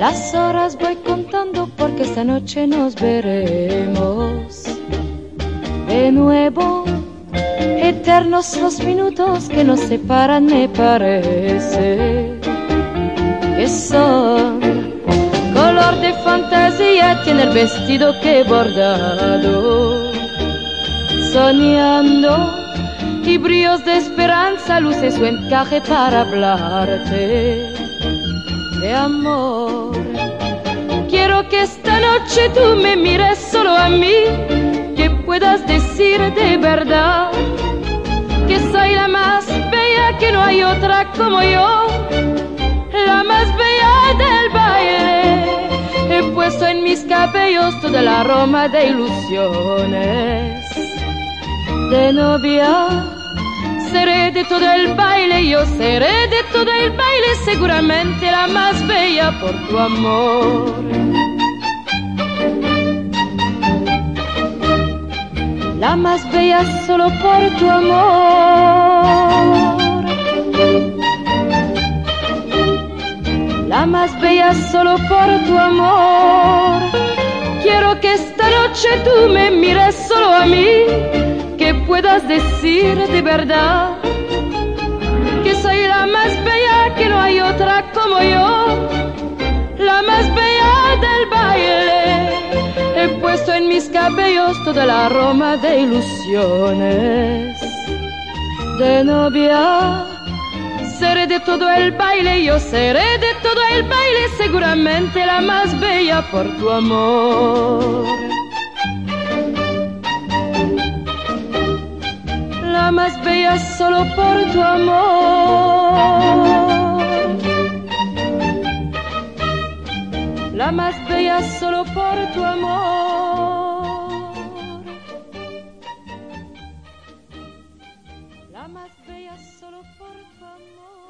Las horas voy contando porque esta noche nos veremos de nuevo. Eternos los minutos que nos separan, me parece que son color de fantasía. Tiene el vestido que he bordado, soñando y brillos de esperanza, luce su encaje para hablarte de amor. Quiero que esta noche tú me mires solo a mí, que puedas decir de verdad que soy la más bella, que no hay otra como yo, la más bella del baile. He puesto en mis cabellos todo el aroma de ilusiones de novia seré de todo el baile, yo seré de todo el baile, seguramente la más bella por tu amor. La más bella solo por tu amor. La más bella solo por tu amor. Quiero que esta noche tú me mires solo a mí que puedas decir de verdad la más bella, que no hay otra como yo, la más bella del baile. He puesto en mis cabellos todo el aroma de ilusiones de novia. Seré de todo el baile, yo seré de todo el baile, seguramente la más bella por tu amor. la más bella solo por tu amor. la más bella solo por tu amor. La más bella solo por tu amor.